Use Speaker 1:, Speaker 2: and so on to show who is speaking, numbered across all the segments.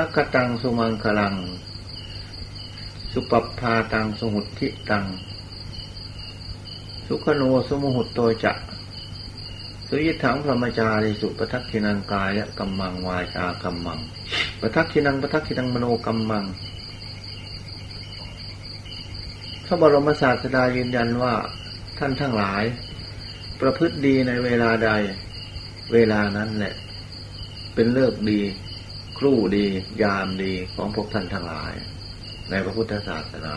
Speaker 1: รักตังสุมังคลัง สุปปพาตังสมุทิตัง สุขโนสมุหุตโตจะสุยิถังพรหมจาริสุปทักขินังกายะกัมมังวายากัมมังปทักขินังปทักขินังมโนกัมมังพระบรมศาสดายืนยันว่าท่านทั้งหลาย ประพฤติดีในเวลาใด เวลานั้นแหละ เป็นเลิกดี ครู่ดียามดีของพวกท่านทั้งหลาย ในพระพุทธศาสนา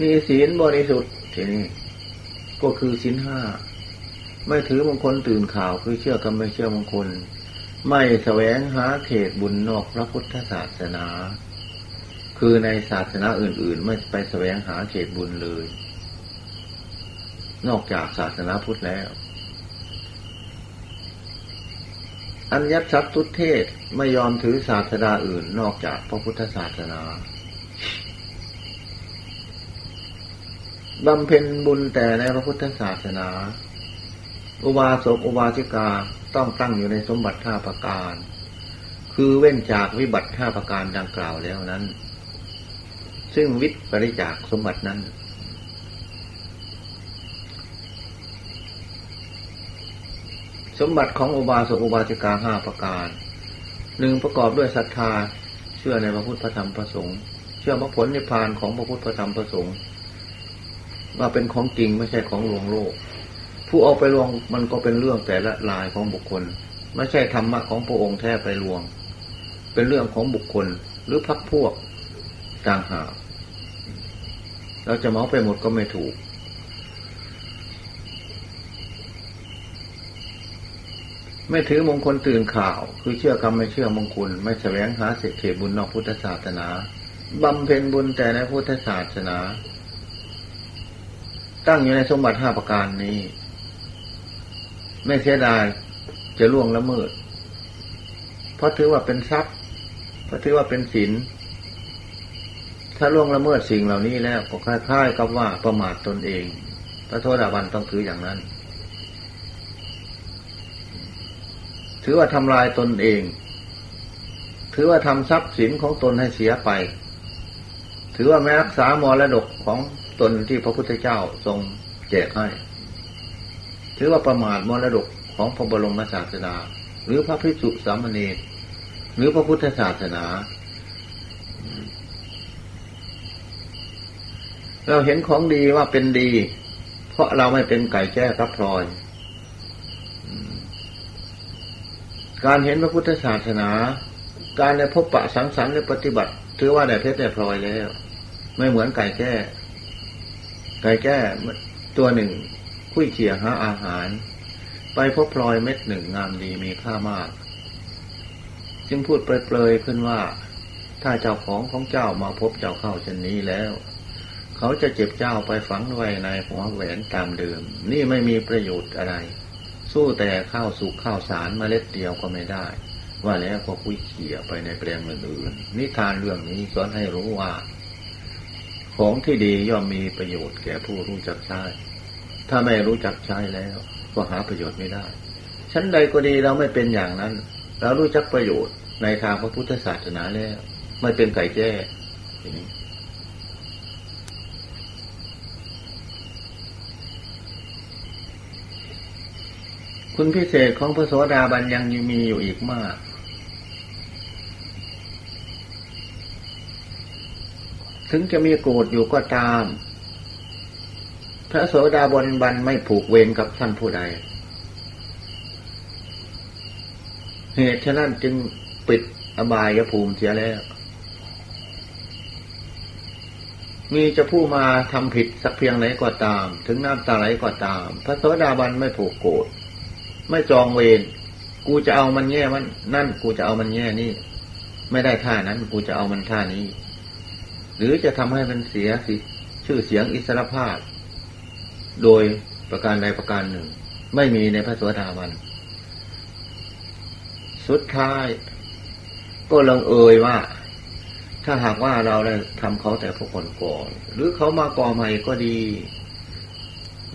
Speaker 1: มีศีลบริสุทธิ์ทีนี้ก็คือศีลห้า ไม่ถือมงคลตื่นข่าวคือเชื่อกันไม่เชื่อมงคล ไม่แสวงหาเขตบุญนอกพระพุทธศาสนา คือในศาสนาอื่น ๆ ไม่ไปแสวงหาเขตบุญเลย นอกจากศาสนาพุทธแล้ว อัญญทรัพย์ทุเทศไม่ยอมถือศาสนาอื่นนอกจากพระพุทธศาสนาบำเพ็ญบุญแต่ในพระพุทธศาสนา อุบาสกอุบาสิกาต้องตั้งอยู่ในสมบัติท่าประการ คือเว้นจากวิบัติท่าประการดังกล่าวแล้วนั้น ซึ่งวิปริจากสมบัตินั้น สมบัติของอุบาสกอุบาสิกาห้าประการหนึ่งประกอบด้วยศรัทธาเชื่อในพระพุทธพระธรรมพระสงฆ์เชื่อพระผลนิพพานของพระพุทธพระธรรมพระสงฆ์ว่าเป็นของจริงไม่ใช่ของลวงโลก ผู้เอาไปลวงมันก็เป็นเรื่องแต่ละลายของบุคคล ไม่ใช่ธรรมะของพระองค์แท้ไปลวง เป็นเรื่องของบุคคลหรือพักพวกต่างหากเราจะเมาไปหมดก็ไม่ถูก ไม่ถือมงคลตื่นข่าว คือเชื่อกรรมไม่เชื่อมงคล ไม่แสวงหาเศษฐีบุญนอกพุทธศาสนาบำเพ็ญบุญแต่ในพุทธศาสนา ตั้งอยู่ในสมบัติห้าประการนี้ ไม่เสียดายจะล่วงละเมิด เพราะถือว่าเป็นทรัพย์ เพราะถือว่าเป็นศีลถ้าล่วงละเมิดสิ่งเหล่านี้แล้วก็คล้ายๆกับว่าประมาทตนเองพระโทษาบันต้องถืออย่างนั้น ถือว่าทำลายตนเอง ถือว่าทำทรัพย์สินของตนให้เสียไป ถือว่าไม่รักษามรดกของตนที่พระพุทธเจ้าทรงแจกให้ ถือว่าประมาทมรดกของพระบรมศาสดา หรือพระพิสุสามเณรหรือพระพุทธศาสนา เราเห็นของดีว่าเป็นดี เพราะเราไม่เป็นไก่แจ้กับพลอย การเห็นพระพุทธศาสนา การในพบปะสังสรรค์และปฏิบัติ ถือว่าได้เพชรได้พลอยแล้ว ไม่เหมือนไก่แก้ ไก่แก้ตัวหนึ่งคุยเขี่ยหาอาหาร ไปพบพลอยเม็ดหนึ่งงามดีมีค่ามาก จึงพูดเปรยๆขึ้นว่า ถ้าเจ้าของของเจ้ามาพบเจ้าเข้าเช่นนี้แล้ว เขาจะเจ็บเจ้าไปฝังไว้ในหัวแหวนตามเดิม นี่ไม่มีประโยชน์อะไร สู้แต่ข้าวสุกข้าวสารมเมล็ดเดียวก็ไม่ได้ ว่าแล้วก็คุยเขี่ยไปในแปลงอื่นๆนิทานเรื่องนี้สอนให้รู้ว่า ของที่ดีย่อมมีประโยชน์แก่ผู้รู้จักใช้ถ้าไม่รู้จักใช้แล้ว ก็หาประโยชน์ไม่ได้ชั้นใดก็ดีเราไม่เป็นอย่างนั้น เรารู้จักประโยชน์ในทางพระพุทธศาสนาแล้ว ไม่เป็นไก่แจ้ทีนี้ คุณพิเศษของพระโสดาบันยังมีอยู่อีกมาก ถึงจะมีโกรธอยู่ก็ตาม พระโสดาบนบันไม่ผูกเวรกับท่านผู้ใด เหตุฉะนั้นจึงปิดอบายภูมิเสียแล้ว มีจะผู้มาทำผิดสักเพียงไหนก็ตาม ถึงน้ำตาไหลก็ตาม พระโสดาบันไม่ผูกโกรธ ไม่จองเวรกูจะเอามันแง่มันนั่นกูจะเอามันแง่นี่ ไม่ได้ท่านั้นกูจะเอามันท่านี้ หรือจะทำให้มันเสียสิชื่อเสียงอิสรภาพ โดยประการใดประการหนึ่ง ไม่มีในพระสวดาบัน สุดท้าย ก็ลงเอ่ยว่า ถ้าหากว่าเราได้ทำเขาแต่พวกคนก่อน หรือเขามาก่อใหม่ก็ดี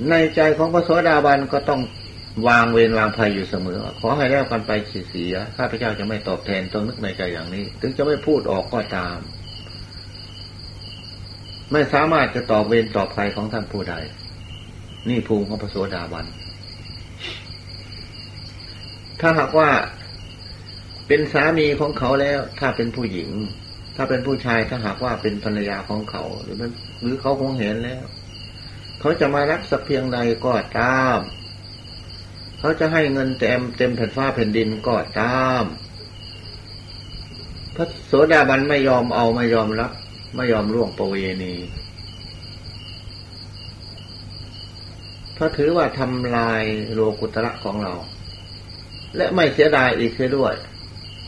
Speaker 1: ในใจของพระโสดาบันก็ต้อง วางเวรวางภัยอยู่เสมอ ขอให้แล้วกันไปเสียข้าพเจ้าจะไม่ตอบแทนต้องนึกในใจอย่างนี้ ถึงจะไม่พูดออกก็ตาม ไม่สามารถจะตอบเวรตอบภัยของท่านผู้ใด นี่ภูมิของพระโสดาบัน ถ้าหากว่าเป็นสามีของเขาแล้ว ถ้าเป็นผู้หญิง ถ้าเป็นผู้ชายถ้าหากว่าเป็นภรรยาของเขา หรือหรือเขาคงเห็นแล้ว เขาจะมารักสักเพียงใดก็ตาม เขาจะให้เงินเต็มเต็มแผ่นฟ้าแผ่นดินก็ตาม พระโสดาบันไม่ยอมเอาไม่ยอมรับ ไม่ยอมร่วงประเวณีเพราะถือว่าทำลายโลกุตระของเรา และไม่เสียดายอีกด้วย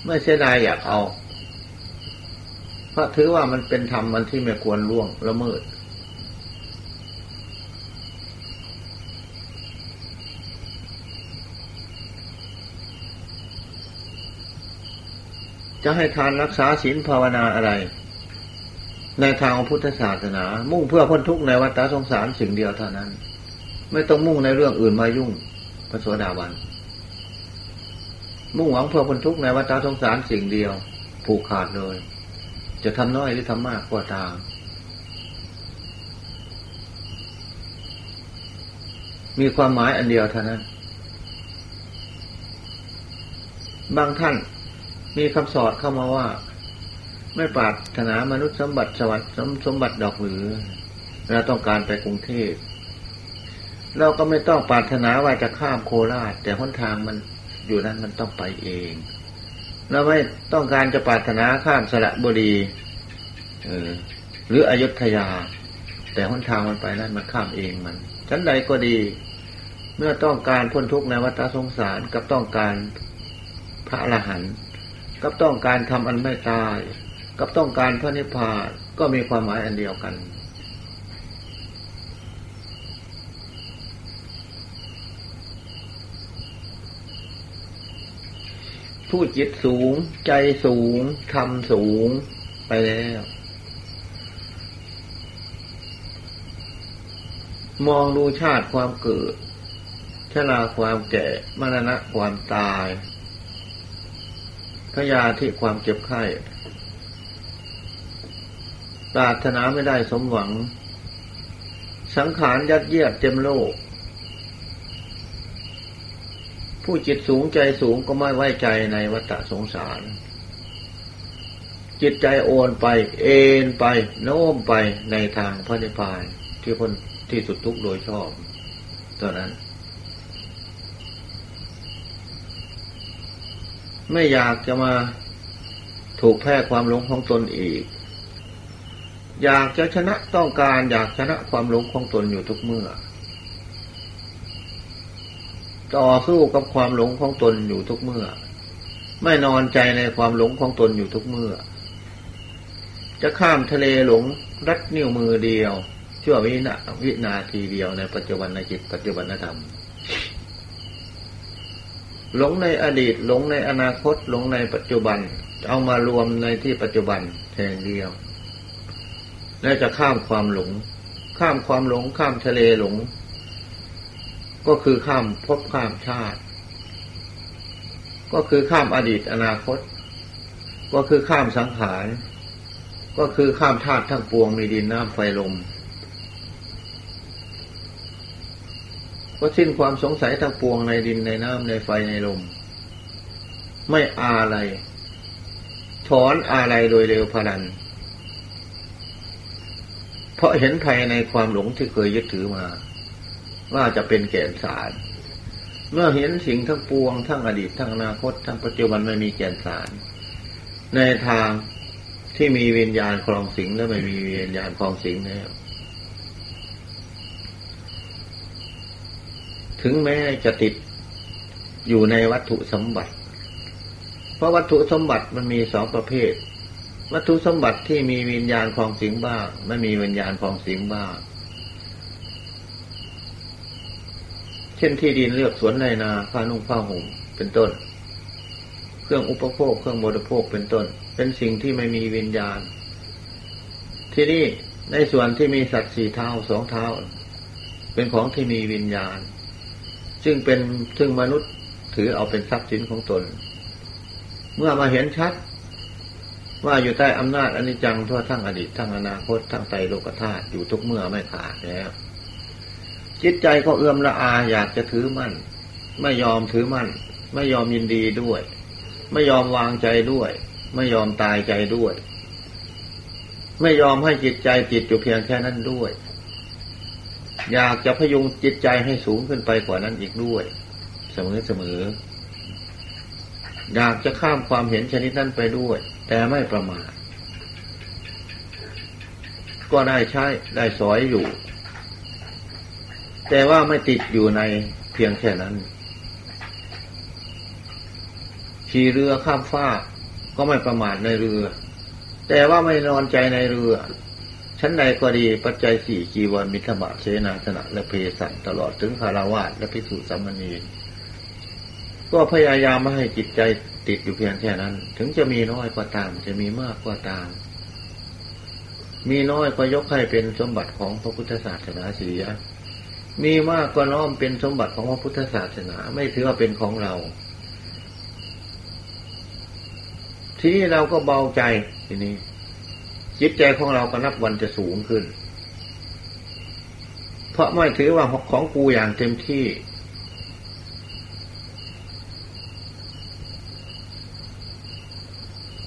Speaker 1: ไม่เสียดายอยากเอาเพราะถือว่ามันเป็นธรรมมันที่ไม่ควรล่วงละเมิด จะให้ทานรักษาศีลภาวนาอะไร ในทางพุทธศาสนา มุ่งเพื่อพ้นทุกข์ในวัฏสงสารสิ่งเดียวเท่านั้น ไม่ต้องมุ่งในเรื่องอื่นมายุ่งพระโสดาบันมุ่งหวังเพื่อพ้นทุกข์ในวัฏสงสารสิ่งเดียว ผูกขาดเลย จะทำน้อยหรือทำมากก็ตามมีความหมายอันเดียวเท่านั้น บางท่าน มีคำสอนเข้ามาว่า ไม่ปรารถนามนุษย์สมบัติสวัสดิ์สมบัติดอกหรือเราต้องการไปกรุงเทพเราก็ไม่ต้องปรารถนาว่าจะข้ามโคราชแต่หนทางมันอยู่นั้นมันต้องไปเองเราไม่ต้องการจะปรารถนาข้ามสระบุรีเออหรืออยุธยา แต่หนทางมันไปนั้นมันข้ามเองมันชั้นใดก็ดี เมื่อต้องการพ้นทุกข์ในวัฏสงสารกับต้องการพระอรหันต์ กับต้องการทำอันไม่ตาย กับต้องการพระนิพพานก็มีความหมายอันเดียวกัน ผู้จิตสูง ใจสูงทำสูงไปแล้ว มองดูชาติความเกิดชราความแก่มรณะความตาย พยาที่ความเจ็บไข้ ปรารถนาไม่ได้สมหวัง สังขารยัดเยียดเต็มโลก ผู้จิตสูงใจสูงก็ไม่ไว้ใจในวัฏสงสาร จิตใจโอนไป เอ็นไป โน้มไปในทางพระนิพพานที่พ้นที่สุดทุกโดยชอบตอนนั้นน ไม่อยากจะมาถูกแพ้ความหลงของตนอีก อยากจะชนะต้องการอยากชนะความหลงของตนอยู่ทุกเมื่อ ต่อสู้กับความหลงของตนอยู่ทุกเมื่อ ไม่นอนใจในความหลงของตนอยู่ทุกเมื่อ จะข้ามทะเลหลงรัดนิ้วมือเดียวชั่ววินาวินาทีเดียวในปัจจุบันในจิตปัจจุบันธรรม หลงในอดีต หลงในอนาคต หลงในปัจจุบัน เอามารวมในที่ปัจจุบันแห่งเดียว และจะข้ามความหลง ข้ามความหลง ข้ามทะเลหลง ก็คือข้ามภพข้ามชาติ ก็คือข้ามอดีตอนาคต ก็คือข้ามสังขาร ก็คือข้ามธาตุทั้งปวงมีดินน้ำไฟลม ก็สิ้นความสงสัยทั้งปวงในดินในน้ำในไฟในลม ไม่อาอะไร ถอนอะไรโดยเร็วพลัน เพราะเห็นภัยในความหลงที่เคยยึดถือมา ว่าจะเป็นแก่นสาร เมื่อเห็นสิ่งทั้งปวง ทั้งอดีตทั้งอนาคต ทั้งปัจจุบันไม่มีแก่นสาร ในทางที่มีวิญญาณครองสิงและไม่มีวิญญาณครองสิงแล้ว ถึงแม้จะติดอยู่ในวัตถุสมบัติ เพราะวัตถุสมบัติมันมีสองประเภท วัตถุสมบัติที่มีวิญญาณคลองสิงบ้างไม่มีวิญญาณคลองสิงบ้างเช่นที่ดินเลือกสวนในนาผ้านุ่งผ้าห่มเป็นต้น เครื่องอุปโภคเครื่องบริโภคเป็นต้น เป็นสิ่งที่ไม่มีวิญญาณ ที่นี่ในส่วนที่มีสัตว์สี่เท้าสองเท้า เป็นของที่มีวิญญาณ ซึ่งเป็นซึ่งมนุษย์ถือเอาเป็นทรัพย์สินของตน เมื่อมาเห็นชัด ว่าอยู่ใต้อำนาจอนิจจังทั่วทั้งอดีตทั้งอนาคตทั้งใจโลกธาตุอยู่ทุกเมื่อไม่ขาดแล้วจิตใจก็เอื้อมละอาอยากจะถือมั่น ไม่ยอมถือมั่น ไม่ยอมยินดีด้วย ไม่ยอมวางใจด้วย ไม่ยอมตายใจด้วย ไม่ยอมให้จิตใจจิตอยู่เพียงแค่นั้นด้วย อยากจะพยุงจิตใจให้สูงขึ้นไปกว่านั้นอีกด้วย เสมอเสมออยากจะข้ามความเห็นชนิดนั้นไปด้วย แต่ไม่ประมาทก็ได้ใช้ได้สอยอยู่ แต่ว่าไม่ติดอยู่ในเพียงแค่นั้นขี่เรือข้ามฟ้าก็ไม่ประมาทในเรือ แต่ว่าไม่นอนใจในเรือ ชั้นใดก็ดีปัจจัยสี่กีวันมิถบะเสนาสนะและเพสันตลอดถึงคาราวาสและพิสุสัมมณีก็พยายามไม่ให้จิตใจติดอยู่เพียงแค่นั้น ถึงจะมีน้อยก็ตาม จะมีมากก็ตาม มีน้อยก็ยกให้เป็นสมบัติของพระพุทธศาสนาเสียมีมากก็น้อมเป็นสมบัติของพระพุทธศาสนา ไม่ถือว่าเป็นของเรา ทีนี้เราก็เบาใจทีนี้ จิตใจของเราก็นับวันจะสูงขึ้น เพราะไม่ถือว่าของกูอย่างเต็มที่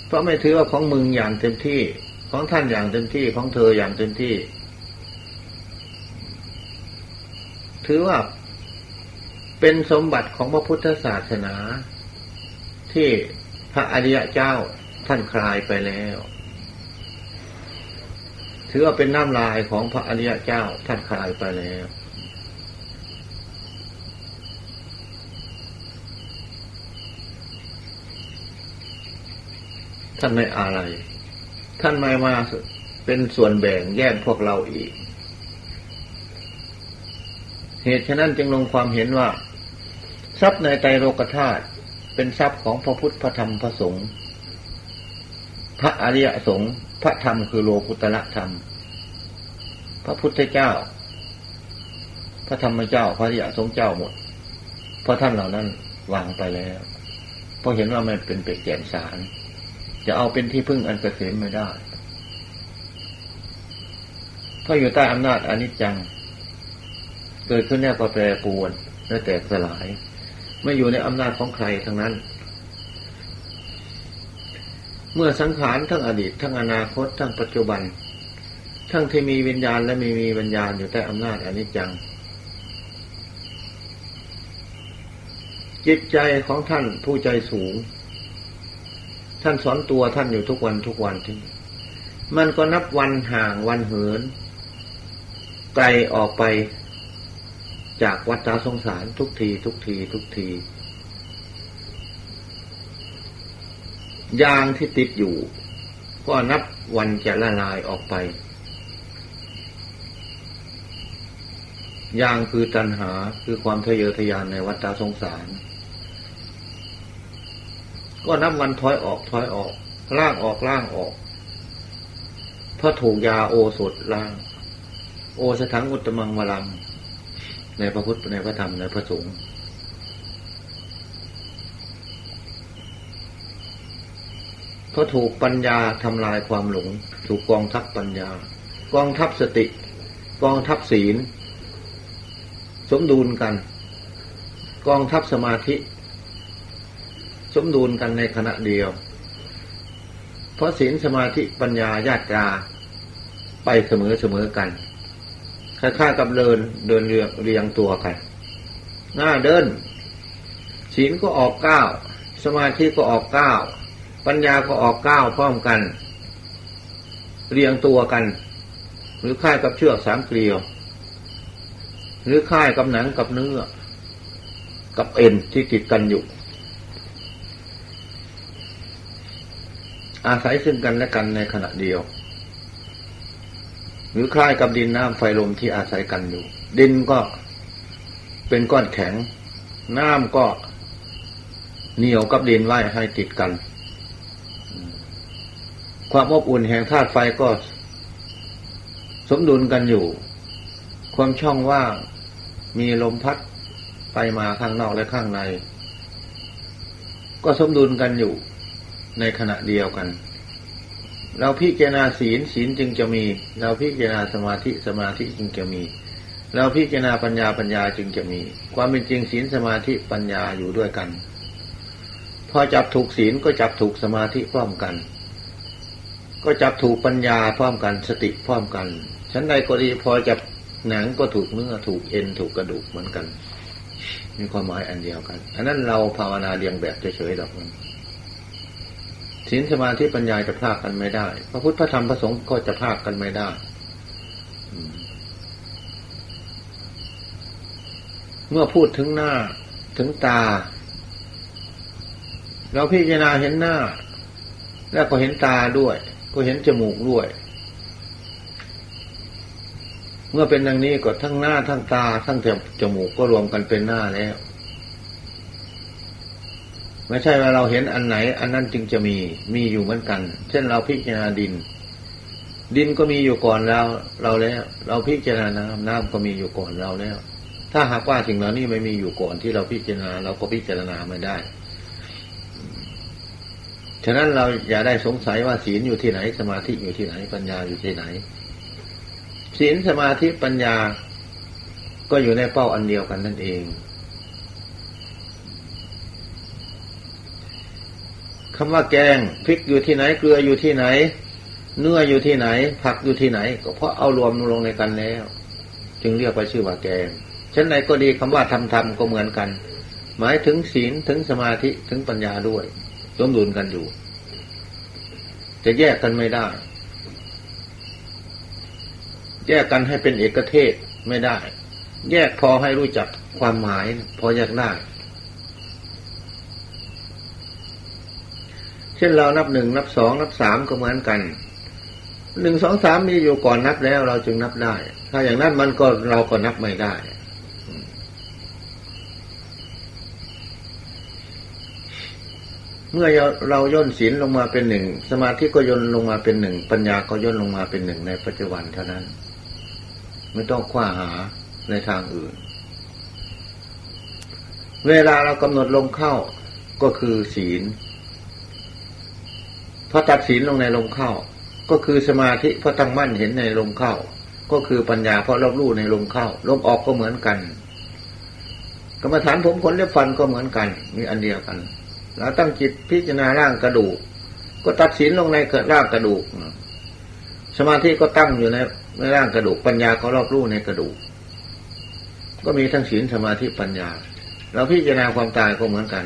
Speaker 1: เพราะไม่ถือว่าของมึงอย่างเต็มที่ ของท่านอย่างเต็มที่ของเธออย่างเต็มที่ ถือว่าเป็นสมบัติของพระพุทธศาสนา ที่พระอริยะเจ้าท่านคลายไปแล้ว ถือว่าเป็นน้ำลายของพระอริยเจ้าท่านคลายไปแล้ว ท่านไม่อะไร ท่านไม่มาเป็นส่วนแบ่งแยกพวกเราอีก เหตุฉะนั้นจึงลงความเห็นว่า ทรัพย์ในไตรโลกธาตุเป็นทรัพย์ของพระพุทธพระธรรมพระสงฆ์พระอริยสงฆ์ พระธรรมคือโลกุตละธรรม พระพุทธเจ้า พระธรรมเจ้า พระอริยสงเจ้าหมด เพราะท่านเหล่านั้นวางไปแล้ว เพราะเห็นว่ามันเป็นเปรกแก่นสาร จะเอาเป็นที่พึ่งอันเกษมไม่ได้ เพราะอยู่ใต้อำนาจอนิจจัง เกิดขึ้นแน่ก็แปรปวนและแตกสลาย ไม่อยู่ในอำนาจของใครทั้งนั้น เมื่อสังขารทั้งอดีต ทั้งอนาคต ทั้งปัจจุบัน ทั้งที่มีวิญญาณและไม่มีวิญญาณอยู่ใต้อำนาจอนิจจัง จิตใจของท่านผู้ใจสูง ท่านสอนตัวท่านอยู่ทุกวันทุกวันที่มันก็นับวันห่างวันเหิน ไกลออกไปจากวัฏสงสารทุกที ทุกที ทุกที ยางที่ติดอยู่ ก็นับวันจะละลายออกไป ยางคือตัณหาคือความทะเยอทะยานในวัฏสงสาร ก็นับวันถอยออกถอยออก ล่างออกล่างออกเพราะถูกยาโอสถล่าง โอสถังอุตมังวลัง ในพระพุทธในพระธรรมในพระสงฆ์ เพราะถูกปัญญาทำลายความหลง ถูกกองทัพปัญญา กองทัพสติ กองทัพศีล สมดุลกัน กองทัพสมาธิ สมดุลกันในขณะเดียว เพราะศีลสมาธิปัญญาญาติาไปเสมอเสมอกันคล้ายๆกับเดินเดินเรียเรียงตัวกัน หน้าเดินศีลก็ออกเก้าสมาธิก็ออกเก้า ปัญญาก็ออกก้าวพร้อมกัน เรียงตัวกัน หรือค่ายกับเชือกสามเกลียว หรือค่ายกับหนังกับเนื้อ กับเอ็นที่ติดกันอยู่ อาศัยซึ่งกันและกันในขณะเดียว หรือคล้ายกับดินน้ำไฟลมที่อาศัยกันอยู่ ดินก็เป็นก้อนแข็ง น้ำก็เหนียวกับดินไว้ให้ติดกัน ความอบอุ่นแห่งธาตุไฟก็ สมดุลกันอยู่ ความช่องว่างมีลมพัดไปมาข้างนอกและข้างใน ก็สมดุลกันอยู่ในขณะเดียวกัน เราพิจารณาศีลศีลจึงจะมี เราพิจารณาสมาธิสมาธิจึงจะมี เราพิจารณาปัญญาปัญญาจึงจะมี ความเป็นจริงศีลสมาธิปัญญาอยู่ด้วยกัน พอจับถูกศีลก็จับถูกสมาธิพร้อมกัน ก็จับถูกปัญญาพร้อมกันสติพร้อมกันชั้นใดก็ดีพอจับหนังก็ถูกเนื้อถูกเอ็นถูกกระดูกเหมือนกัน มีความหมายอันเดียวกัน อันนั้นเราภาวนาเรียงแบบเฉยๆหรอกมันศีลสมาธิปัญญาจะพลากกันไม่ได้ พระพุทธพระธรรมพระสงฆ์ก็จะพลากกันไม่ได้เมื่อพูดถึงหน้าถึงตา เราพิจารณาเห็นหน้า แล้วก็เห็นตาด้วย ก็เห็นจมูกด้วย เมื่อเป็นดังนี้ก็ทั้งหน้าทั้งตา ทั้งแถวจมูกก็รวมกันเป็นหน้าแล้ว ไม่ใช่ว่าเราเห็นอันไหน อันนั้นจึงจะมีมีอยู่เหมือนกัน เช่นเราพิจารณาดิน ดินก็มีอยู่ก่อนเราเราแล้ว เราพิจารณาน้ำน้ำก็มีอยู่ก่อนเราแล้ว ถ้าหากว่าสิ่งเหล่านี้ไม่มีอยู่ก่อนที่เราพิจารณา เราก็พิจารณาไม่ได้ ฉะนั้นเราอย่าได้สงสัยว่าศีลอยู่ที่ไหน สมาธิอยู่ที่ไหน ปัญญาอยู่ที่ไหน ศีลสมาธิปัญญาก็อยู่ในเป้าอันเดียวกันนั่นเองคำว่าแกงพริกอยู่ที่ไหนเกลืออยู่ที่ไหน เนื้ออยู่ที่ไหน ผักอยู่ที่ไหน ก็เพราะเอารวมลงในกันแล้ว จึงเรียกว่าชื่อว่าแกงฉันไหนก็ดีคำว่าทำทำก็เหมือนกัน หมายถึงศีลถึงสมาธิถึงปัญญาด้วย สมดุลกันอยู่ จะแยกกันไม่ได้ แยกกันให้เป็นเอกเทศไม่ได้ แยกพอให้รู้จักความหมาย พอแยกได้เช่นเรานับหนึ่งนับสองนับสามก็เหมือนกันหนึ่งสองสามมีอยู่ก่อนนับแล้วเราจึงนับได้ ถ้าอย่างนั้นมันก็เราก็นับไม่ได้ เมื่อเราย่นศีลลงมาเป็นหนึ่งสมาธิก็ย่นลงมาเป็นหนึ่งปัญญาก็ย่นลงมาเป็นหนึ่งในปัจจุบันเท่านั้น ไม่ต้องคว้าหาในทางอื่น เวลาเรากำหนดลงเข้าก็คือศีลพอตัดสินลงในลมเข้า ก็คือสมาธิเพราะตั้งมั่นเห็นในลมเข้า ก็คือปัญญาเพราะรับรู้ในลมเข้าลมออกก็เหมือนกันกรรมฐานผมขนเล็บฟันก็เหมือนกัน มีอันเดียวกัน เราตั้งจิตพิจารณาร่างกระดูก ก็ตัดสินลงในเกิดร่างกระดูก สมาธิก็ตั้งอยู่ในในร่างกระดูก ปัญญาก็รอบรู้ในกระดูก ก็มีทั้งศีลสมาธิปัญญา เราพิจารณาความตายก็เหมือนกัน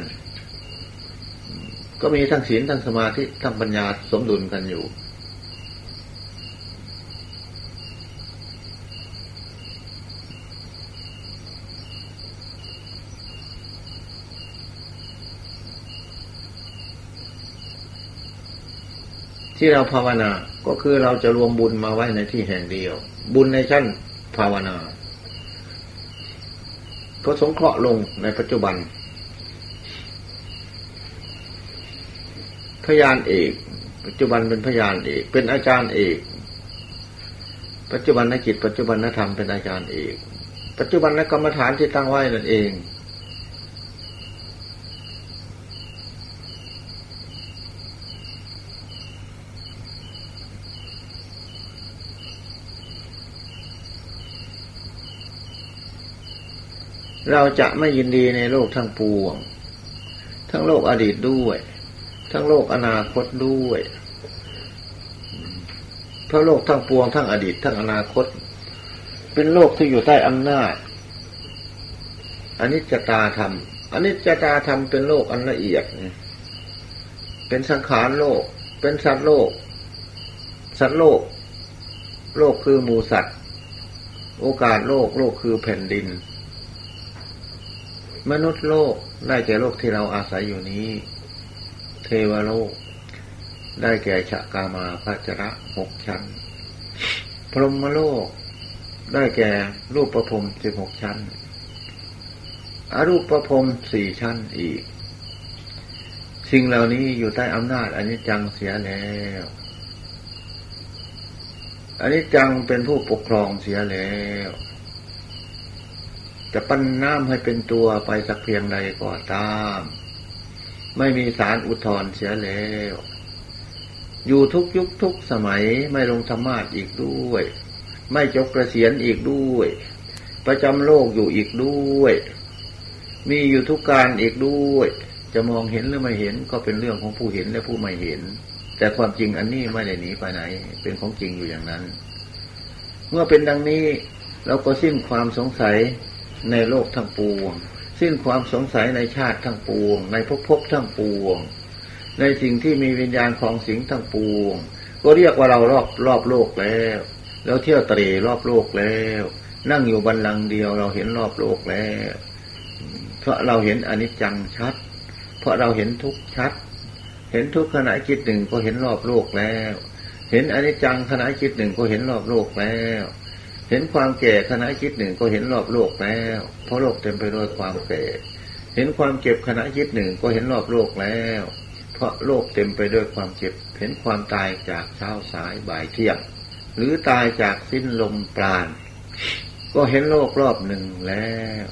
Speaker 1: ก็มีทั้งศีลทั้งสมาธิทั้งปัญญาสมดุลกันอยู่ ที่เราภาวนาก็คือเราจะรวมบุญมาไว้ในที่แห่งเดียว บุญในชั้นภาวนาก็สงเคราะห์ลงในปัจจุบัน พยานเอก ปัจจุบันเป็นพยานเอก เป็นอาจารย์เอก ปัจจุบันนจิตปัจจุบันนธรรมเป็นอาจารย์เอก ปัจจุบันนกรรมฐานที่ตั้งไว้นั่นเอง เราจะไม่ยินดีในโลกทั้งปวง ทั้งโลกอดีตด้วย ทั้งโลกอนาคตด้วยเพราะโลกทั้งปวงทั้งอดีตทั้งอนาคต เป็นโลกที่อยู่ใต้อำนาจอันนี้จตาธรรมอันนี้จตาธรรมเป็นโลกอันละเอียด เป็นสังขารโลก เป็นสัตว์โลก สัตว์โลก โลกคือหมูสัตว์ โอกาสโลก โลกคือแผ่นดิน มนุษย์โลกได้แก่โลกที่เราอาศัยอยู่นี้ เทวโลก ได้แก่ฉกามาพัจระหกชั้น พรหมโลก ได้แก่รูปประพรมสิบหกชั้น อรูปประพรมสี่ชั้นอีก สิ่งเหล่านี้อยู่ใต้อำนาจอนนี้จังเสียแล้วอนนี้จังเป็นผู้ปกครองเสียแล้ว จะปั้นน้ำให้เป็นตัวไปสักเพียงใดก็ตาม ไม่มีสารอุทธรเสียแล้ว อยู่ทุกยุคทุกสมัยไม่ลงธรรมาทอีกด้วย ไม่จบกระเสียนอีกด้วย ประจำโลกอยู่อีกด้วย มีอยู่ทุกการอีกด้วย จะมองเห็นหรือไม่เห็นก็เป็นเรื่องของผู้เห็นและผู้ไม่เห็น แต่ความจริงอันนี้ไม่ได้หนีไปไหน เป็นของจริงอยู่อย่างนั้น เมื่อเป็นดังนี้เราก็สิ้นความสงสัย ในโลกทั้งปวง สิ้นความสงสัยในชาติทั้งปวง ในภพภพทั้งปวง ในสิ่งที่มีวิญญาณของสิ่งทั้งปวง ก็เรียกว่าเรารอบรอบโลกแล้ว แล้วเที่ยวตรีรอบโลกแล้ว นั่งอยู่บันลังเดียวเราเห็นรอบโลกแล้ว เพราะเราเห็นอนิจจังชัด เพราะเราเห็นทุกชัด เห็นทุกขณะจิตหนึ่งก็เห็นรอบโลกแล้ว เห็นอนิจจังขณะจิตหนึ่งก็เห็นรอบโลกแล้ว เห็นความแก่ขณะคิดหนึ่งก็เห็นรอบโลกแล้ว เพราะโลกเต็มไปด้วยความแก่ เห็นความเจ็บขณะคิดหนึ่งก็เห็นรอบโลกแล้ว เพราะโลกเต็มไปด้วยความเจ็บ เห็นความตายจากเช้าสายบ่ายเที่ยง หรือตายจากสิ้นลมปราณ ก็เห็นโลกรอบหนึ่งแล้ว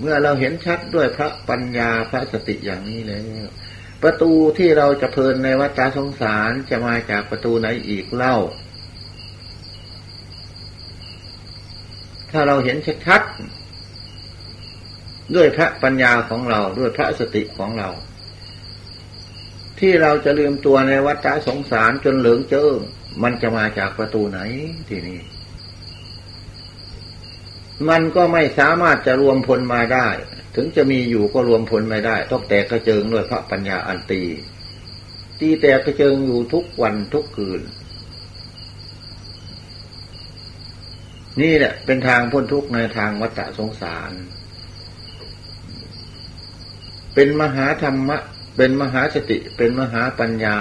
Speaker 1: เมื่อเราเห็นชัดด้วยพระปัญญาพระสติอย่างนี้แล้ว ประตูที่เราจะเพลินในวัฏสงสารจะมาจากประตูไหนอีกเล่า ถ้าเราเห็นชัดๆด้วยพระปัญญาของเราด้วยพระสติของเรา ที่เราจะลืมตัวในวัฏสงสารจนเหลืองเจิ้งมันจะมาจากประตูไหนทีนี้มันก็ไม่สามารถจะรวมพลมาได้ ถึงจะมีอยู่ก็รวมพลไม่ได้ต้องแตกกระเจิงด้วยพระปัญญาอันตี ตีแตกกระเจิงอยู่ทุกวันทุกคืน นี่แหละเป็นทางพ้นทุกข์ในทางวัฏสงสาร เป็นมหาธรรมะ เป็นมหาสติ เป็นมหาปัญญา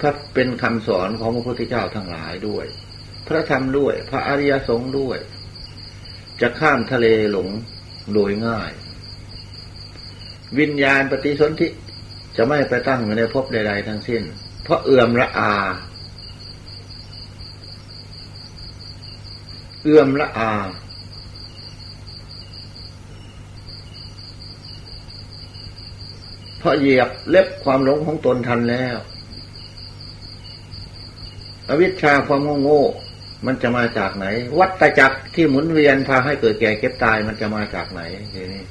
Speaker 1: พระเป็นคำสอนของพระพุทธเจ้าทั้งหลายด้วย พระธรรมด้วย พระอริยสงฆ์ด้วย จะข้ามทะเลหลงโดยง่าย วิญญาณปฏิสนธิจะไม่ไปตั้งอยู่ในภพใด ๆ ทั้งสิ้น เพราะเอื่อมละอา เอื้อมละอา เพราะเหยียบเล็บความหลงของตนทันแล้ว อวิชชาความโง่มันจะมาจากไหน วัตจักรที่หมุนเวียนพาให้เกิดแก่เก็บตายมันจะมาจากไหนทีนี้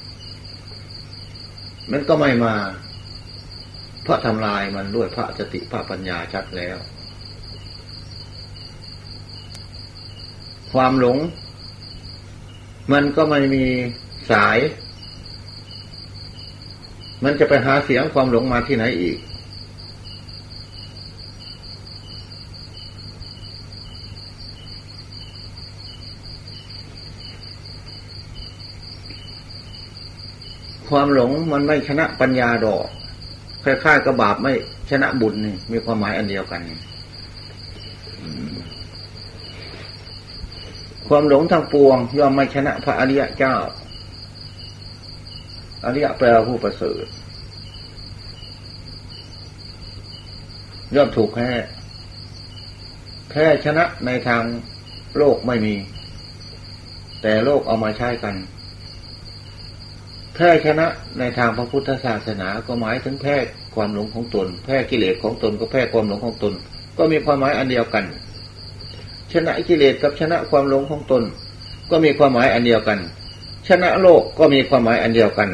Speaker 1: มันก็ไม่มาเพราะทำลายมันด้วยพระสติพระปัญญาชัดแล้ว ความหลง มันก็ไม่มีสาย มันจะไปหาเสียงความหลงมาที่ไหนอีก ความหลงมันไม่ชนะปัญญาดอกคล้ายๆกับบาปไม่ชนะบุญนี่มีความหมายอันเดียวกัน ความหลงทั้งปวงย่อมไม่ชนะพระอริยะเจ้า อริยะแปลผู้ประเสริฐย่อมถูกแพ้แพ้ชนะในทางโลกไม่มี แต่โลกเอามาใช้กัน แพ้ชนะในทางพระพุทธศาสนาก็หมายถึงแพ้ความหลงของตน แพ้กิเลสของตนก็แพ้ความหลงของตน ก็มีความหมายอันเดียวกัน ชนะกิเลสกับชนะความหลงของตน ก็มีความหมายอันเดียวกัน ชนะโลกก็มีความหมายอันเดียวกัน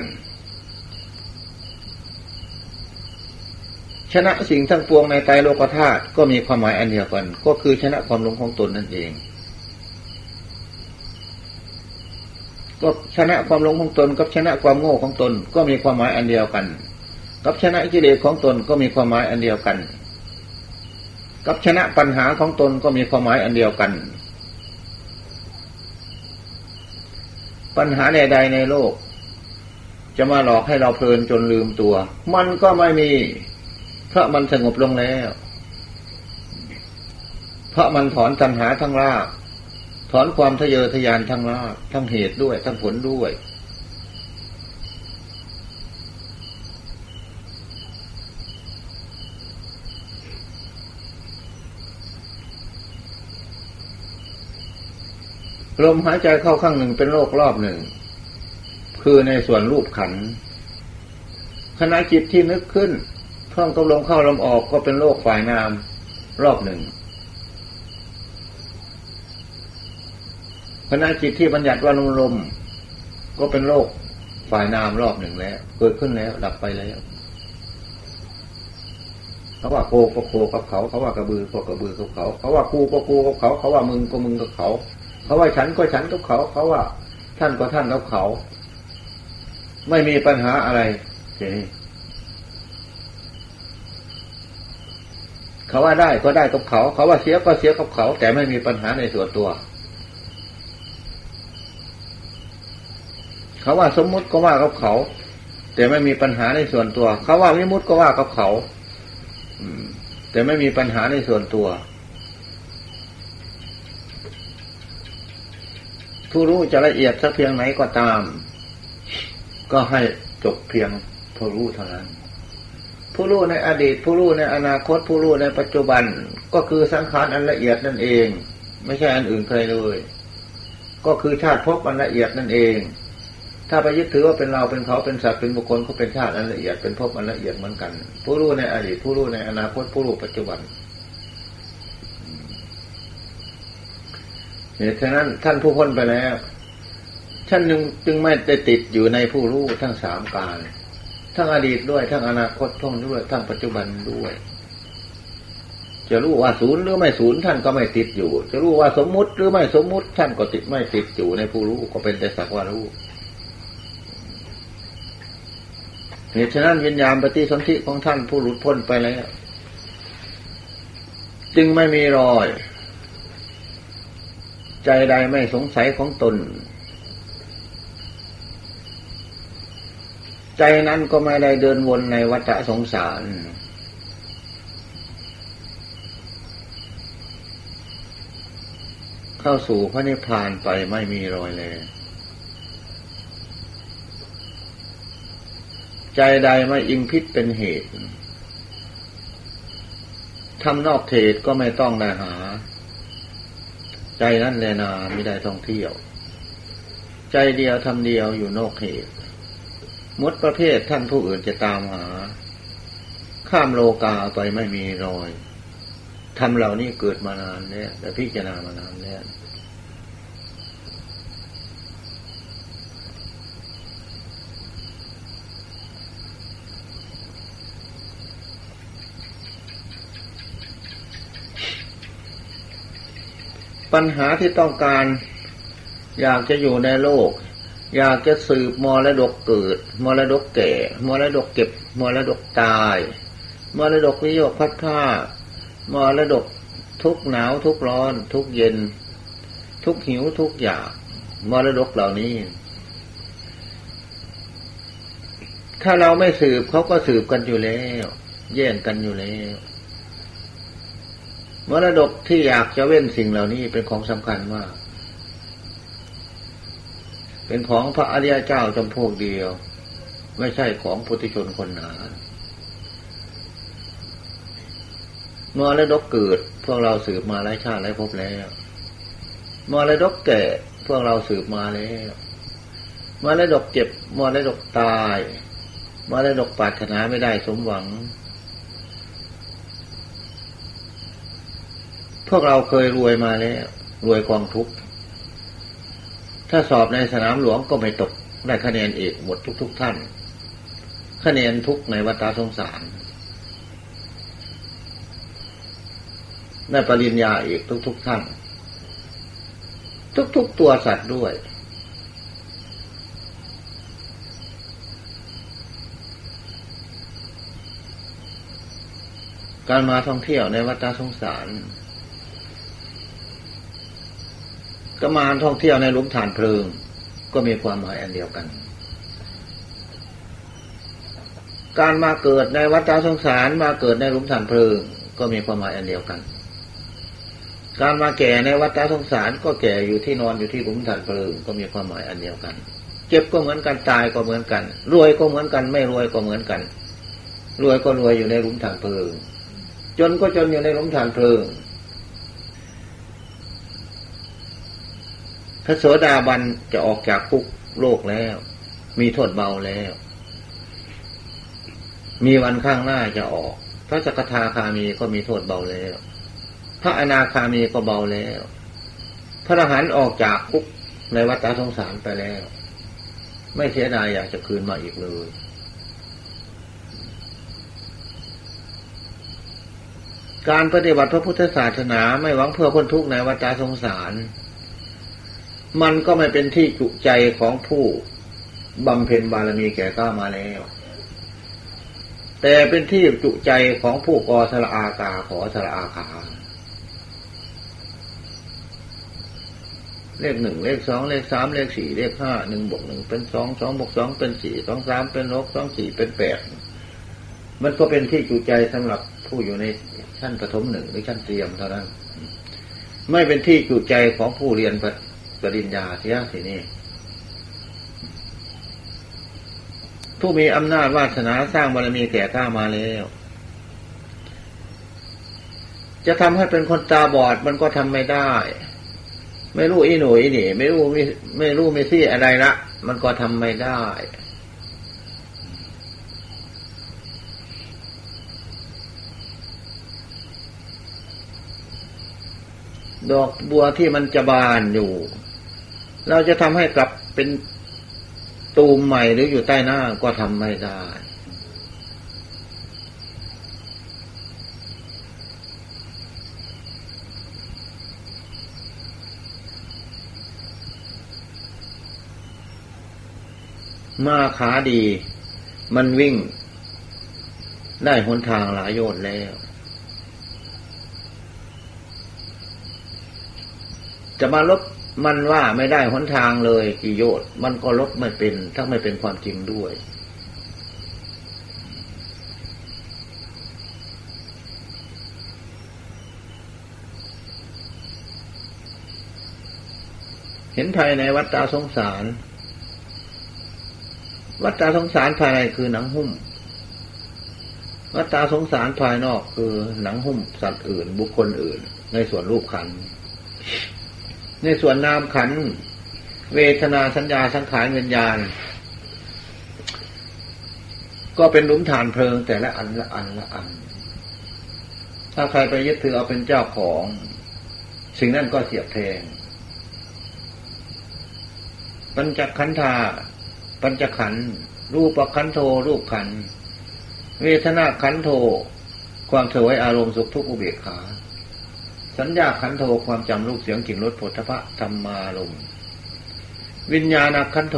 Speaker 1: ชนะสิ่งทั้งปวงในใจโลกธาตุก็มีความหมายอันเดียวกัน ก็คือชนะความหลงของตนนั่นเอง ก็ชนะความหลงของตน กับชนะความโง่ของตนก็มีความหมายอันเดียวกัน กับชนะกิเลสของตนก็มีความหมายอันเดียวกัน กับชนะปัญหาของตนก็มีความหมายอันเดียวกัน ปัญหาใดๆในโลก จะมาหลอกให้เราเพลินจนลืมตัว มันก็ไม่มี เพราะมันสงบลงแล้ว เพราะมันถอนตัณหาทั้งรากถอนความทะเยอทะยานทั้งรากทั้งเหตุด้วย ทั้งผลด้วย ลมหายใจเข้าข้างหนึ่งเป็นโรครอบหนึ่ง คือในส่วนรูปขันขณะจิตที่นึกขึ้นท่องกำลงเข้าลมออกก็เป็นโลกฝ่ายนามรอบหนึ่งขณะจิตที่บัญญัติว่าลมลมก็เป็นโลกฝ่ายนามรอบหนึ่งแล้ว เกิดขึ้นแล้วดับไปแล้วเขาว่าโคก็โคกับเขา เขาว่ากระบือก็กระบือกับเขา เขาว่ากูก็กูกับเขา เขาว่ามึงก็มึงกับเขา เขาว่าฉันก็ฉันกับเขาเขาว่า ท่านก็ท่านกับเขา ไม่มีปัญหาอะไรทีนี้เขาว่าได้ก็ได้กับเขา เขาว่าเสียก็เสียกับเขา แต่ไม่มีปัญหาในส่วนตัว เขาว่าสมมุติก็ว่ากับเขา แต่ไม่มีปัญหาในส่วนตัว เขาว่าวิมุตติก็ว่ากับเขาแต่ไม่มีปัญหาในส่วนตัว ผู้รู้จะละเอียดสักเพียงไหนก็ตาม ก็ให้จบเพียงผู้รู้เท่านั้น ผู้รู้ในอดีต ผู้รู้ในอนาคต ผู้รู้ในปัจจุบันก็คือสังขารอันละเอียดนั่นเอง ไม่ใช่อันอื่นเคยเลย ก็คือชาติภพอันละเอียดนั่นเอง ถ้าไปยึดถือว่าเป็นเราเป็นเขาเป็นสัตว์เป็นบุคคลเขาเป็นชาติอันละเอียดเป็นภพอันละเอียดเหมือนกัน ผู้รู้ในอดีตผู้รู้ในอนาคตผู้รู้ปัจจุบัน เหตุฉะนั้นท่านผู้พ้นไปแล้ว ท่านจึงจึงไม่ได้ติดอยู่ในผู้รู้ทั้งสามการทั้งอดีตด้วยทั้งอนาคตท่องด้วยทั้งปัจจุบันด้วย จะรู้ว่าศูนย์หรือไม่ศูนย์ท่านก็ไม่ติดอยู่ จะรู้ว่าสมมุติหรือไม่สมมุติ ท่านก็ติดไม่ติดอยู่ในผู้รู้ก็เป็นแต่สักว่ารู้เหตุฉะนั้นวิญญาณปฏิสนธิของท่านผู้หลุดพ้นไปแล้ว จึงไม่มีรอย ใจใดไม่สงสัยของตน ใจนั้นก็ไม่ได้เดินวนในวัฏสงสาร เข้าสู่พระนิพพานไปไม่มีรอยเลย ใจใดไม่อิงพิษเป็นเหตุทำนอกเขตก็ไม่ต้องได้หา ใจนั่นแลนาไม่ได้ท่องเที่ยว ใจเดียวทำเดียวอยู่นอกเหตุมดประเภทท่านผู้อื่นจะตามหา ข้ามโลกาไปไม่มีรอยทำเหล่านี้เกิดมานานแล้วแต่พิจารณามานานแล้ว ปัญหาที่ต้องการ อยากจะอยู่ในโลก อยากจะสืบมรดกเกิดมรดกแก่มรดกเก็บมรดกตายมรดกวิโยคพัดผ้ามรดกทุกหนาวทุกร้อน ทุกเย็น ทุกหิวทุกอยากมรดกเหล่านี้ ถ้าเราไม่สืบเขาก็สืบกันอยู่แล้ว แย่งกันอยู่แล้ว มรดกที่อยากจะเว้นสิ่งเหล่านี้เป็นของสำคัญมาก เป็นของพระอริยเจ้าจำพวกเดียว ไม่ใช่ของพุทธชนคนหนามรดกเกิด พวกเราสืบมาหลายชาติหลายภพแล้วมรดกแก่ พวกเราสืบมาแล้วมรดกเจ็บมรดกตายมรดกปรารถนาไม่ได้สมหวัง วกเราเคยรวยมาแล้ว รวยกองทุก ถ้าสอบในสนามหลวงก็ไม่ตกได้คะแนนเอกหมดทุกๆทท่าน คะแนนทุกในวัฏสงสาร ได้ปริญญาเอกทุกๆทท่าน ทุกๆตัวสัตว์ด้วยการมาท่องเที่ยวในวัฏสงสาร ก็มาท่องเที่ยวในหลุมฐานเพลิง ก็มีความหมายอันเดียวกัน การมาเกิดในวัฏสงสารมาเกิดในหลุมฐานเพลิง ก็มีความหมายอันเดียวกัน การมาแก่ในวัฏสงสารก็แก่อยู่ที่นอนอยู่ที่หลุมฐานเพลิง ก็มีความหมายอันเดียวกัน เจ็บก็เหมือนกันตายก็เหมือนกัน รวยก็เหมือนกัน ไม่รวยก็เหมือนกัน รวยก็รวยอยู่ในหลุมฐานเพลิง จนก็จนอยู่ในหลุมฐานเพลิง พระโสดาบันจะออกจากคุกโลกแล้ว มีโทษเบาแล้ว มีวันข้างหน้าจะออก พระสกทาคามีก็มีโทษเบาแล้ว พระอนาคามีก็เบาแล้ว พระอรหันต์ออกจากคุกในวัฏสงสารไปแล้ว ไม่เสียดายอยากจะคืนมาอีกเลยการปฏิบัติพระพุทธศาสนาไม่หวังเพื่อพ้นทุกข์ในวัฏสงสาร มันก็ไม่เป็นที่จุใจของผู้บำเพ็ญบารมีแก่ก้ามาแล้ว แต่เป็นที่จุใจของผู้กอสละอากาขอสละอาคาเลขหนึ่งเลขสองเลขสามเลขสี่เลขห้าหนึ่งบวกหนึ่งเป็นสองสองบวกสองเป็นสี่สองสามเป็นหกสองสี่เป็นแปดมันก็เป็นที่จุใจสำหรับผู้อยู่ในชั้นประถมหนึ่งหรือชั้นเตรียมเท่านั้น ไม่เป็นที่จุใจของผู้เรียน ปริญญาเสียทีนี้ผู้มีอำนาจวาสนาสร้างบารมีแก่ข้ามาแล้ว จะทำให้เป็นคนตาบอดมันก็ทำไม่ได้ ไม่รู้อีหนุ่ยนี่ ไม่รู้ไม่ไม่รู้ไม่ซี่อะไรละมันก็ทำไม่ได้ดอกบัวที่มันจะบานอยู่ เราจะทำให้กลับเป็นตูมใหม่หรืออยู่ใต้หน้าก็ทำไม่ได้ มาขาดี มันวิ่ง ได้หนทางหลายโยนแล้วจะมาลบ มันว่าไม่ได้หนทางเลยกีโยชน์มันก็ลบไม่เป็นถ้าไม่เป็นความจริงด้วย เห็นภายในวัดตาสงสาร วัฏฏาสงสารภายในคือหนังหุ้มวัฏฏาสงสารภายนอกคือหนังหุ้มสัตว์อื่น บุคคลอื่น ในส่วนรูปขัน ในส่วนนามขัน เวทนาสัญญาสังขารเงินญาณ ก็เป็นหลุมฐานเพลิง แต่ละอันละอันละอัน ถ้าใครไปยึดถือเอาเป็นเจ้าของ สิ่งนั้นก็เสียบแทงปัญจขันธาปัญจขัน รูปขันโท รูปขัน เวทนาขันโท ความเฉวยอารมณ์สุขทุกข์อุเบกขา สัญญาขันโทความจำรูปเสียงกลิ่นรสผลทพะธรรมารมวิญญาณขันโท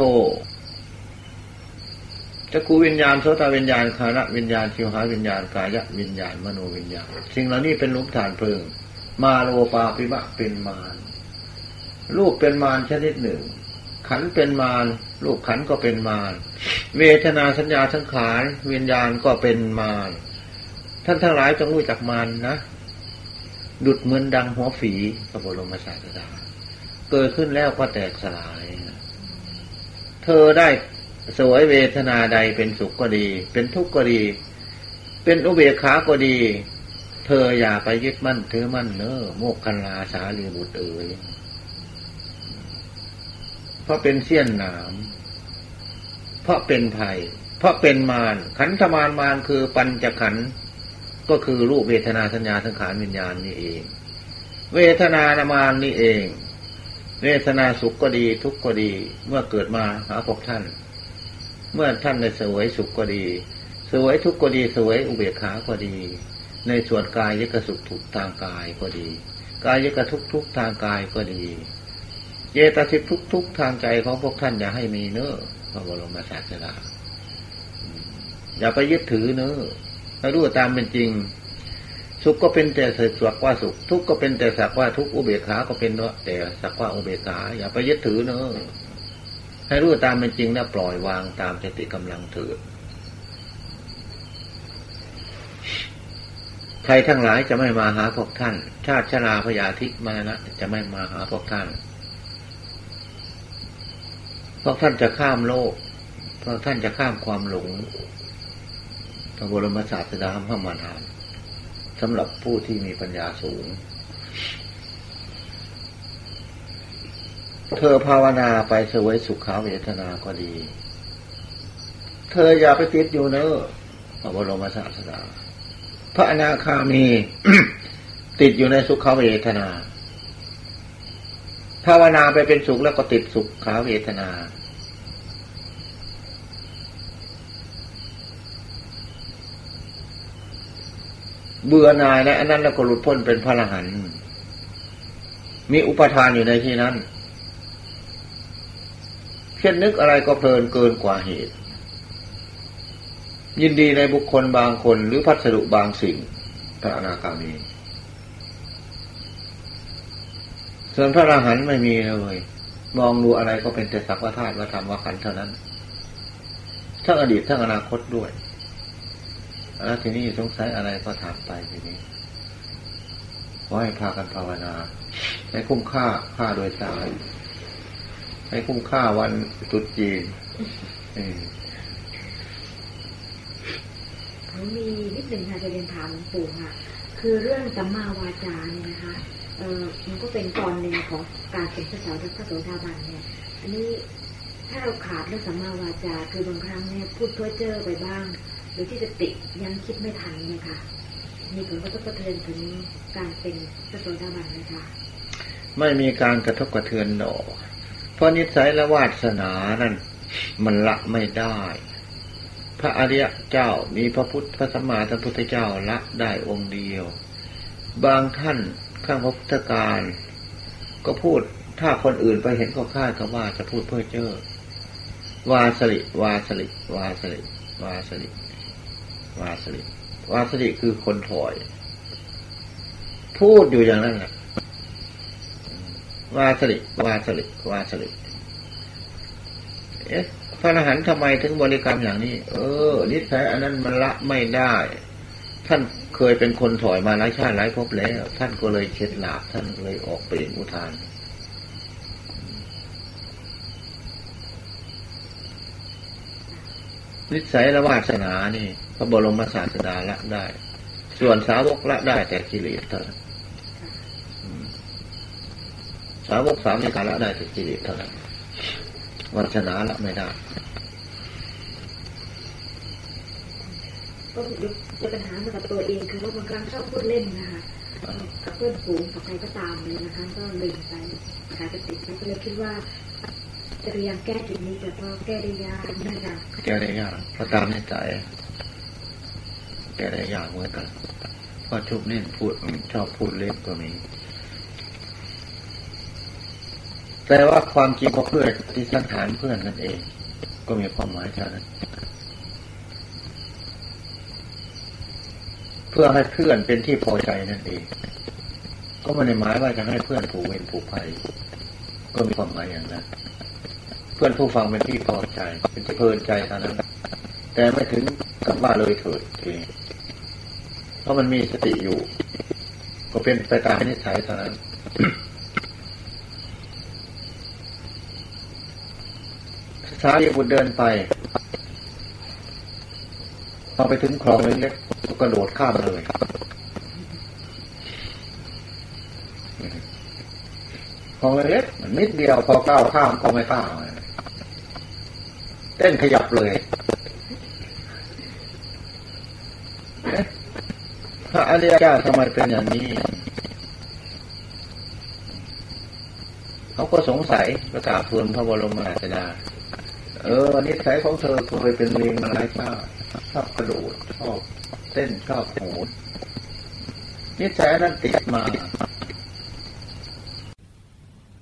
Speaker 1: จะกูวิญญาณโสตวิญญาณคานะวิญญาณชิวหาวิญญาณกายะวิญญาณมโนวิญญาณ สิ่งเหล่านี้เป็นรูปฐานเพลิง มาโลปาปิบะเป็นมารรูปเป็นมารชนิดหนึ่ง ขันเป็นมารลูกขันก็เป็นมารเวทนาสัญญาสังขารวิญญาณก็เป็นมารท่านทั้งหลายจงรู้จักมารนะ ดุดเหมือนดังหัวฝีพระบรมศาสดาเกิดขึ้นแล้วก็แตกสลาย เธอได้สวยเวทนาใดเป็นสุขก็ดี เป็นทุกข์ก็ดี เป็นอุเบกขาก็ดี เธออย่าไปยึดมั่นถือมั่นเนอโมกขันลาสาลีบุตรเอ๋ยเพราะเป็นเสี้ยนหนาม เพราะเป็นภัย เพราะเป็นมารขันธมารมารคือปัญจขัน ก็คือรูปเวทนาสัญญาสังขารวิญญาณนี่เอง เวทนานามานี่เอง เวทนาสุขก็ดีทุกข์ก็ดี เมื่อเกิดมาหาพวกท่าน เมื่อท่านได้สวยสุขก็ดี สวยทุกข์ก็ดีสวยอุเบกขาก็ดี ในส่วนกายยกสุขทุกทางกายก็ดี กายยกทุกทุกทางกายก็ดีเจตสิกทุกทางใจของพวกท่านอย่าให้มีเนื้อพระบรมศาสดาอย่าไปยึดถือเนื้อ ให้รู้ตามเป็นจริง สุขก็เป็นแต่สักว่าสุข ทุกข์ก็เป็นแต่สักว่าทุกข์อุเบกขา ก็เป็นแต่สักว่าอุเบกขาอย่าไปยึดถือเนื้อให้รู้ตามเป็นจริงนะปล่อยวางตามสติกำลังเถิดใครทั้งหลายจะไม่มาหาพวกท่าน ชาติชราพยาธิมานะจะไม่มาหาพวกท่านราะท่านจะข้ามโลกเพราะท่านจะข้ามความหลง พระบรมศาสดาพระมานานสำหรับผู้ที่มีปัญญาสูง เธอภาวนาไปเสวยสุขาเวทนาก็ดี เธออย่าไปติดอยู่เนอะพระบรมศาสดา พระอนาคามีติดอยู่ในสุขเวทนา ภาวนาไปเป็นสุขแล้วก็ติดสุขขาเวทนา เบื่อหน่ายในอันนั้นแล้วก็หลุดพ้นเป็นพระอรหันต์มีอุปทานอยู่ในที่นั้นเช่นนึกอะไรก็เพลินเกินกว่าเหตุ ยินดีในบุคคลบางคนหรือพัสดุบางสิ่งพระอนาคามีส่วนพระอรหันต์ไม่มีเลยมองดูอะไรก็เป็นแต่สักว่าธาตุว่าธรรมว่าขันเท่านั้น ทั้งอดีตทั้งอนาคตด้วย แล้วทีนี้สงสัยอะไรก็ถามไปทีนี้ขอให้พากันภาวนา ให้คุ้มค่าค่าโดยสายให้คุ้มค่าวันตุษจีน
Speaker 2: ผมมีนิดหนึ่งค่ะจะเรียนถามปู่ค่ะ คือเรื่องสัมมาวาจาเนี่ยนะคะเออมันก็เป็นตอนหนึ่งของการเป็นพระสาวพระโสดาบันเนี่ย อันนี้ถ้าเราขาดเรื่องสัมมาวาจาคือบางครั้งเนี่ยพูดเพ้อเจ้อไปบ้าง หรือที่จติยังคิดไม่ทันเนี่ยค่ะมีผลกระทบกระเทือนถึงการเป็นพระโสดาบันไหมคะ
Speaker 1: ไม่มีการกระทบกระเทือนหรอกเพราะนิสัยและวาสนานั้นมันละไม่ได้ พระอริยเจ้ามีพระพุทธพระสัมมาสัมพุทธเจ้าละได้องค์เดียว บางท่านข้างพระพุทธการ ก็พูดถ้าคนอื่นไปเห็นก็คาดก็ว่าจะพูดเพื่อเจ้อวาสลิวาสลิวาสลิวาสลิวาสลิ วาสลิวาสลิคือคนถอย พูดอยู่อย่างนั้นแหละวาสลิวาสลิวาสลิเอ๊ะพระอรหันต์ทำไมถึงบริกรรมอย่างนี้ เออนิสัยอันนั้นมันละไม่ได้ ท่านเคยเป็นคนถอยมาหลายชาติหลายภพแล้ว ท่านก็เลยเช็ดหลาบท่านเลยออกเปลี่ยนอุทาน นิสัยละวาสนานี่พระบรมศาสดาละได้ ส่วนสาวกละได้แต่กิเลสเท่านั้นสาวกสามในการละได้แต่กิเลสเท่านั้นวัชนาละไม่ได้
Speaker 2: ก็จะปัญหากับตัวเองคือว่าบางครั้งชอบพูดเล่นนะคะกับเพื่อนฝูงกับใครก็ตามเลยนะคะ ก็ลืมไปขาดสติก็เลยคิดว่า จะพยายาแก้จุดนี้แต่ก็แก้ได้ยาก
Speaker 1: แก้ได้ยากเพราะตามในใจแก้ได้ยากเหมือนกันเพราะชุบเล่นพูดชอบพูดเล่นก็มีแต่ว่าความจริงก็เพื่อที่สังขารเพื่อนนั่นเอง ก็มีความหมายเท่านั้นเพื่อให้เพื่อนเป็นที่พอใจนั่นเอง ก็ไม่ได้หมายว่าจะให้เพื่อนผูกเวรผูกภัยก็มีความหมายอย่างนั้น เพื่อนผู้ฟังเป็นที่พอใจ เป็นที่เพลินใจเท่านั้น แต่ไม่ถึงกับว่าเลยเถิดเองเพราะมันมีสติอยู่ ก็เป็นไปตามนิสัยเท่านั้นสารีบุตรเดินไปพอไปถึงคลองเล็กๆก็กระโดดข้ามเลยคลองเล็กๆมันนิดเดียวพอก้าวข้ามก็ไม่ก้าวเเต้นขยับเลยพระอริยเจ้าทำไมเป็นอย่างนี้ เขาก็สงสัยประกาศทูลพระบรมราชดาเออนิสัยของเธอเคยเป็นเลงมาหลายชาติชอบกระโดดชอบเต้นชอบโหนนิสัยนั้นติดมา